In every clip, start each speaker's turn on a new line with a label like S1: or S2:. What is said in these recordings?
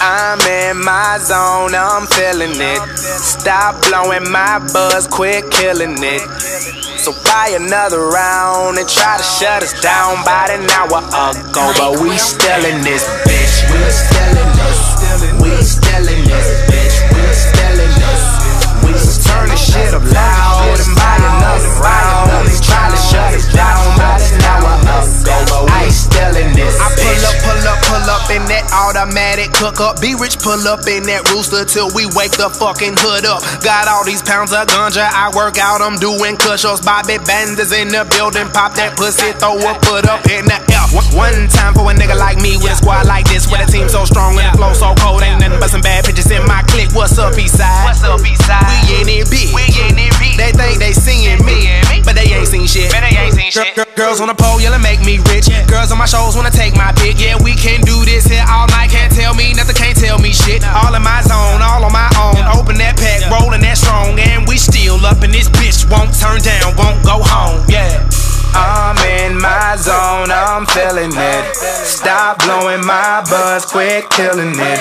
S1: in my zone, I'm feeling it. Stop blowing my buzz, quit killing it. So buy another round and try to shut us down about an hour ago. But we still in this bitch. We still in this. We still in this
S2: automatic cook up. Be rich, pull up in that rooster till we wake the fucking hood up. Got all these pounds of ganja, I work out, I'm doing cush-ups. Bobby Banders in the building, pop that pussy, throw a foot up in the air. One- One time for a nigga like me with a squad like this, with a team so strong and the flow so cold. Ain't nothing but some bad bitches in my clique. What's up, Eastside?
S1: What's up, Eastside?
S2: We in it big.
S1: We in it big.
S2: They think they seeing me, but they ain't seen shit.
S1: Man, they ain't seen shit.
S2: gir- Girls on the pole, yelling make me rich. Girls on my shows wanna take my pick. Yeah, we can do this All in my zone, all on my own. Open that pack, rolling that strong, and we still up in this bitch. Won't turn down, won't go home. Yeah.
S1: I'm in my zone, I'm feeling it. Stop blowing my buzz, quit killing it.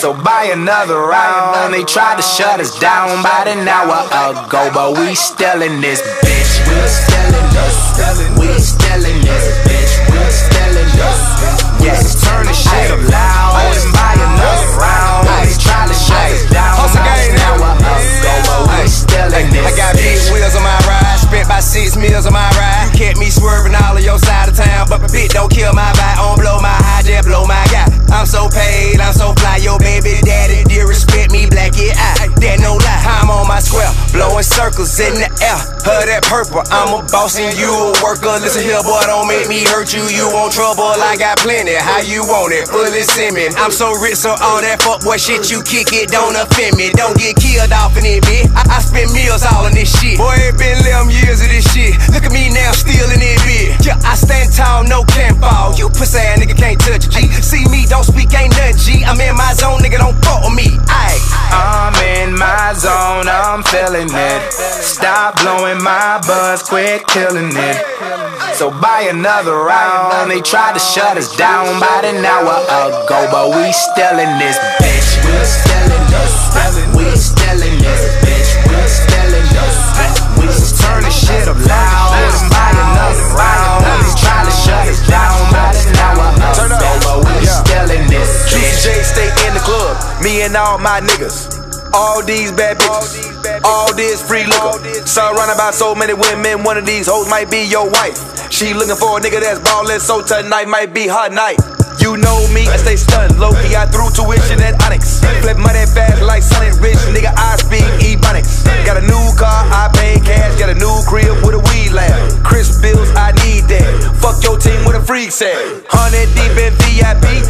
S1: So buy another round. They tried to shut us down about an hour ago, but we still in this bitch. We still in this. We still in this bitch. We still in this. Yes, turn the shit up loud
S3: meals on my ride. You kept me swerving all of your side of town, but my bitch don't kill my vibe, on blow my high, just blow my guy. I'm so paid, I'm so fly, your baby in the air. Her that purple, I'm a boss and you a worker. Listen here, boy, don't make me hurt you. You want trouble, I got plenty. How you want it? Send me. I'm so rich, so all that fuck boy shit you kick it don't offend me. Don't get killed off in it, bitch. I, I spend meals all in this shit. Boy, it been 11 years of this shit. Look at me now, still in it, bitch. Yeah, I'm
S1: it. Stop blowing my buzz, quit killing it. So buy another round. They tried to shut us down about an hour ago, but we still in this bitch. We still in this. We still in this bitch. We still in this. We turn the shit up loud and buy another round. They tried to shut us down about an hour ago, but we still in this
S4: Juicy
S1: bitch.
S4: J stay in the club. Me and all my niggas. All these bad bitches. All this free liquor. Surrounded by so many women. One of these hoes might be your wife. She looking for a nigga that's ballin', so tonight might be her night. You know me, I stay stunned. Low key, I threw tuition at Onyx. Flip money fast like Sonic Rich, nigga. I speak Ebonics. Got a new car, I pay cash. Got a new crib with a weed lab. Chris bills, I need that. Fuck your team with a freak set. Hundred deep in VIP,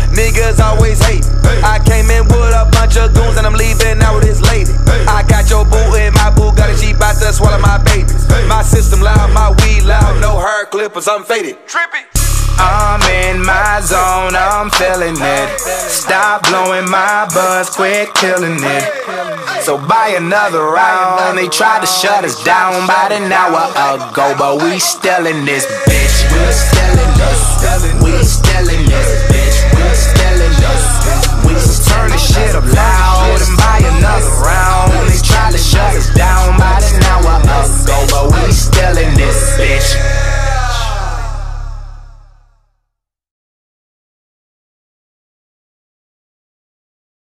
S4: my babies. My system loud, my weed loud, no hair clippers, I'm faded. Trippy.
S1: I'm in my zone, I'm feeling it. Stop blowing my buzz, quit killing it. So buy another round. They tried to shut us down about an hour ago, but we still in this bitch. We still in this. We still in this